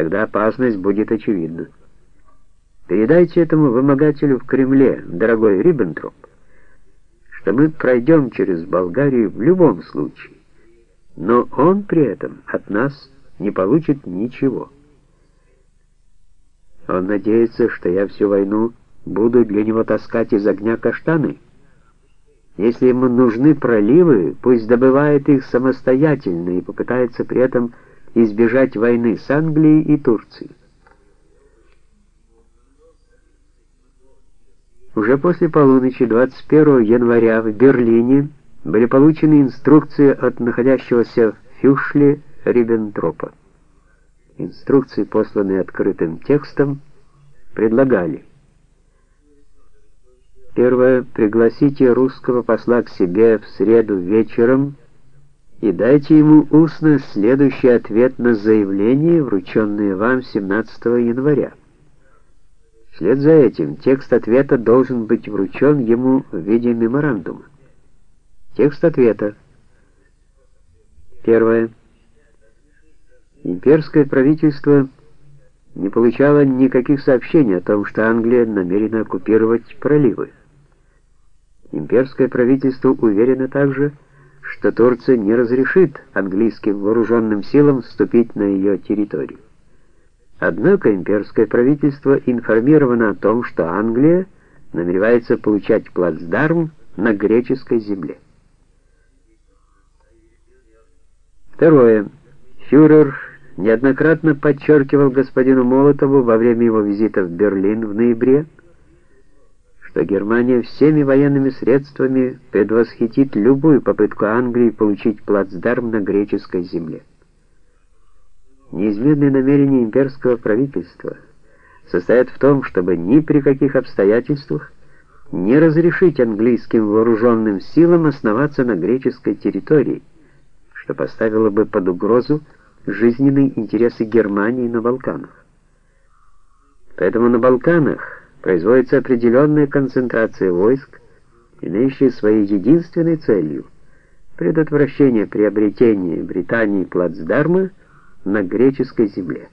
Тогда опасность будет очевидна. Передайте этому вымогателю в Кремле, дорогой Риббентроп, что мы пройдем через Болгарию в любом случае, но он при этом от нас не получит ничего. Он надеется, что я всю войну буду для него таскать из огня каштаны. Если ему нужны проливы, пусть добывает их самостоятельно и попытается при этом избежать войны с Англией и Турцией. Уже после полуночи 21 января в Берлине были получены инструкции от находящегося в Фюшле Риббентропа. Инструкции, посланные открытым текстом, предлагали Первое. Пригласите русского посла к себе в среду вечером и дайте ему устно следующий ответ на заявление, врученное вам 17 января. Вслед за этим текст ответа должен быть вручен ему в виде меморандума. Текст ответа. Первое. Имперское правительство не получало никаких сообщений о том, что Англия намерена оккупировать проливы. Имперское правительство уверено также, что Турция не разрешит английским вооруженным силам вступить на ее территорию. Однако имперское правительство информировано о том, что Англия намеревается получать плацдарм на греческой земле. Второе. Фюрер неоднократно подчеркивал господину Молотову во время его визита в Берлин в ноябре, что Германия всеми военными средствами предвосхитит любую попытку Англии получить плацдарм на греческой земле. Неизменное намерение имперского правительства состоит в том, чтобы ни при каких обстоятельствах не разрешить английским вооруженным силам основаться на греческой территории, что поставило бы под угрозу жизненные интересы Германии на Балканах. Поэтому на Балканах производится определенная концентрация войск, имеющая своей единственной целью предотвращение приобретения Британии плацдарма на греческой земле.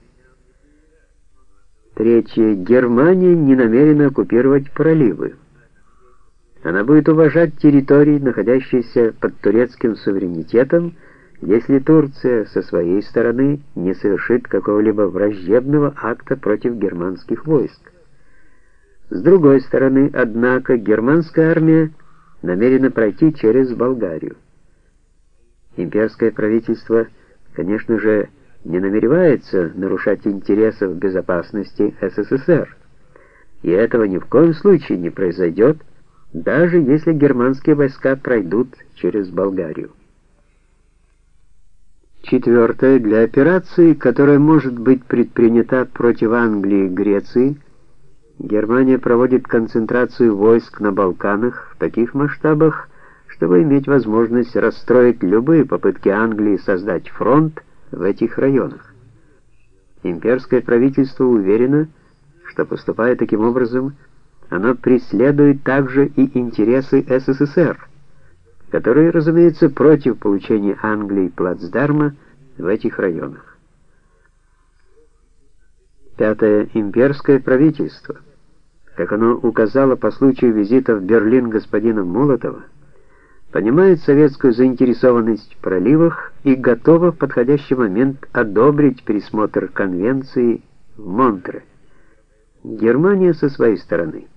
Третье. Германия не намерена оккупировать проливы. Она будет уважать территории, находящиеся под турецким суверенитетом, если Турция со своей стороны не совершит какого-либо враждебного акта против германских войск. С другой стороны, однако, германская армия намерена пройти через Болгарию. Имперское правительство, конечно же, не намеревается нарушать интересов безопасности СССР, и этого ни в коем случае не произойдет, даже если германские войска пройдут через Болгарию. Четвертое. Для операции, которая может быть предпринята против Англии и Греции, Германия проводит концентрацию войск на Балканах в таких масштабах, чтобы иметь возможность расстроить любые попытки Англии создать фронт в этих районах. Имперское правительство уверено, что поступая таким образом, оно преследует также и интересы СССР, которые, разумеется, против получения Англии плацдарма в этих районах. Пятое. Имперское правительство, как оно указало по случаю визита в Берлин господина Молотова, понимает советскую заинтересованность в проливах и готова в подходящий момент одобрить пересмотр конвенции в Монтре. Германия со своей стороны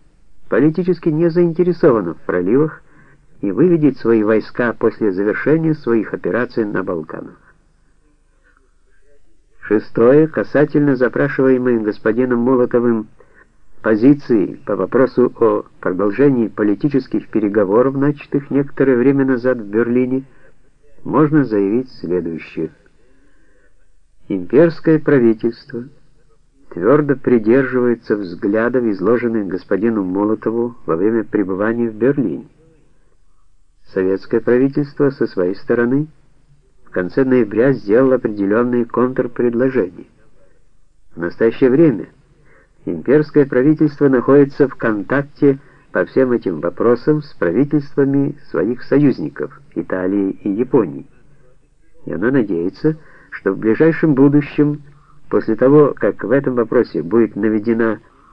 политически не заинтересована в проливах и выведет свои войска после завершения своих операций на Балканах. Шестое, касательно запрашиваемой господином Молотовым позиции по вопросу о продолжении политических переговоров, начатых некоторое время назад в Берлине, можно заявить следующее. Имперское правительство твердо придерживается взглядов, изложенных господину Молотову во время пребывания в Берлине. Советское правительство со своей стороны в конце ноября сделало определенные контрпредложения. В настоящее время Имперское правительство находится в контакте по всем этим вопросам с правительствами своих союзников Италии и Японии. И оно надеется, что в ближайшем будущем После того, как в этом вопросе будет наведена